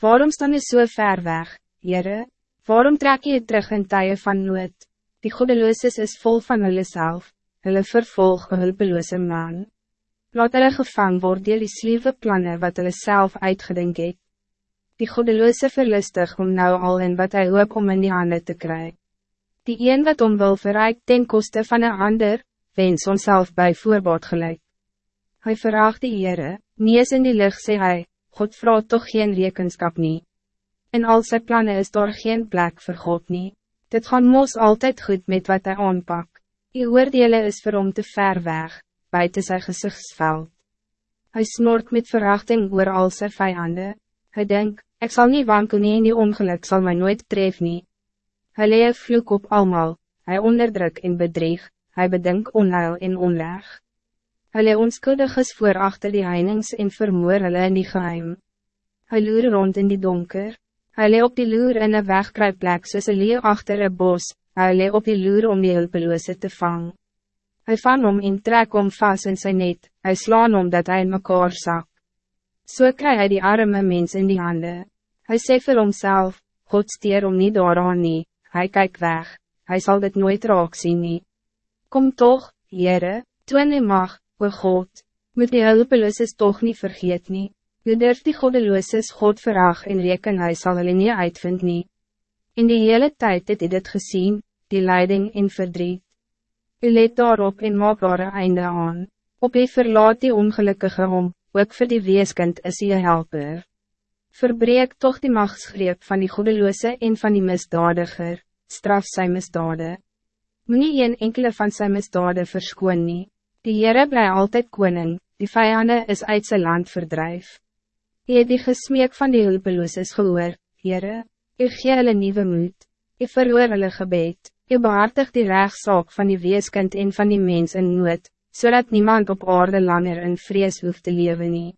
Waarom staan je zo so ver weg, Jere? Waarom trek je terug in tijden van nood? Die goedelooses is vol van hulle self, hulle vervolg een hulpeloze man. Laat hulle gevang word dier die sliewe plannen wat hulle self uitgedink het. Die goedeloose verlustig om nou al in wat hij hoop om in die handen te krijgen. Die een wat om wil verrijk ten koste van een ander, wens onszelf bij voorbaat gelijk. Hij vraagt die Heere, nie is in die lucht sê hy, God vraagt toch geen rekenskap nie. In al zijn plannen is daar geen plek voor God nie. Dit gaan mos altijd goed met wat hij aanpak. Die oordele is vir hom te ver weg, buiten zijn gezichtsveld. Hij snort met verachting oor al zijn vijanden. Hij denkt, ik zal niet wankel nie en die ongeluk zal mij nooit tref nie. Hy lee vloek op almal, hij onderdruk en bedrieg, hij bedenk onheil en onleg. Hy lee onskuldiges voor achter die heinings en vermoor hulle in die geheim. Hy loer rond in die donker, hy lee op die loer in een wegkruipplek soos een lee achter een bos, hy lee op die loer om die hulpeloose te vang. Hy vang om en trek om vast in zijn net, hy slaan om dat hij in mekaar zak. So kry hy die arme mens in die handen. Hij sê vir homself, God steer om niet daaraan nie, hij kijkt weg, hij zal dit nooit raak zien nie. Kom toch, Heere, toon die mag, o God, moet die hulpelooses toch niet vergeet nie. Je durft die goddelooses God verag en reken hy sal hulle nie uitvind nie. In die hele tijd het hy dit gezien, die leiding en verdriet. U let daarop en maak daar een einde aan. Op hy verlaat die ongelukkige om, ook voor die weeskind is hy helper. Verbreek toch die machtsgreep van die goedeloze en van die misdadiger, straf zijn misdade. Moenie een enkele van zijn misdade verskoon nie. Die Heere bly altijd koning, die vijanden is uit zijn land verdrijf. Je het die gesmeek van die hulpelooses gehoor, Heere, u gee hulle nieuwe moed, u verhoor hulle gebed, u behartig die rechtszaak van die weeskind en van die mens in nood, zodat niemand op aarde langer in vrees hoeft te leven nie.